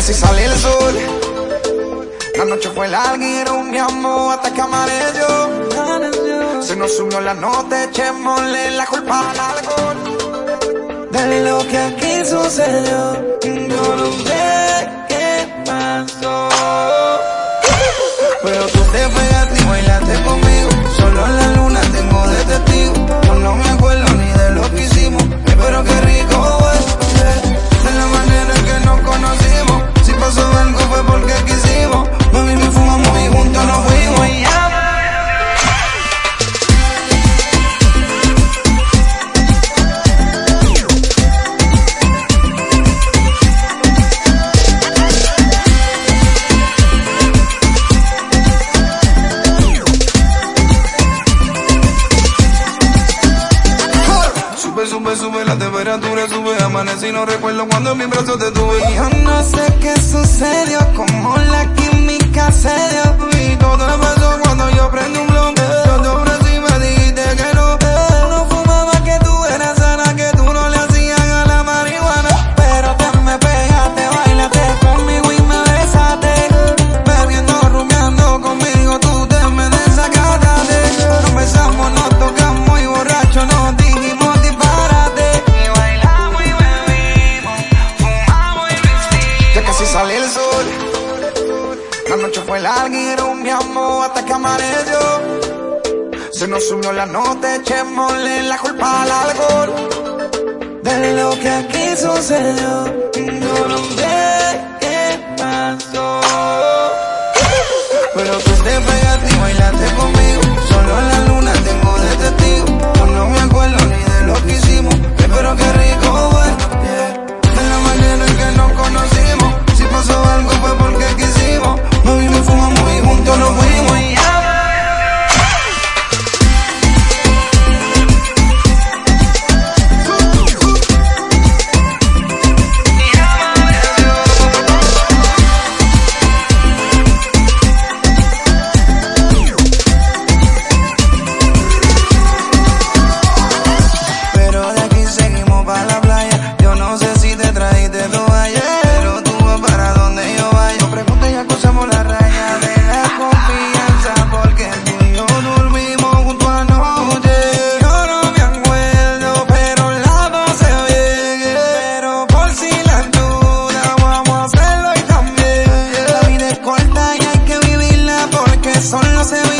Casi sale el sol. La noche fue larga y rumbiamos hasta que amaneció. Se nos subió la nota, echémosle la culpa al alcohol. De lo que aquí sucedió, no lo sé qué pasó. Pero tú te pegaste y bailaste conmigo. Temperatura, sube, amanecí, no recuerdo cuando en mis brazos te tuve. Yo no sé qué sucedió, como la química se dio. mi amor hasta que amaneció. Se nos subió la noche. echémosle la culpa al alcohol. De lo que aquí sucedió, yo no sé qué pasó. Pero tú te pegaste y bailaste conmigo, solo en la luna tengo de testigo. No me acuerdo ni de lo que hicimos, espero que ríe. Eso no se ve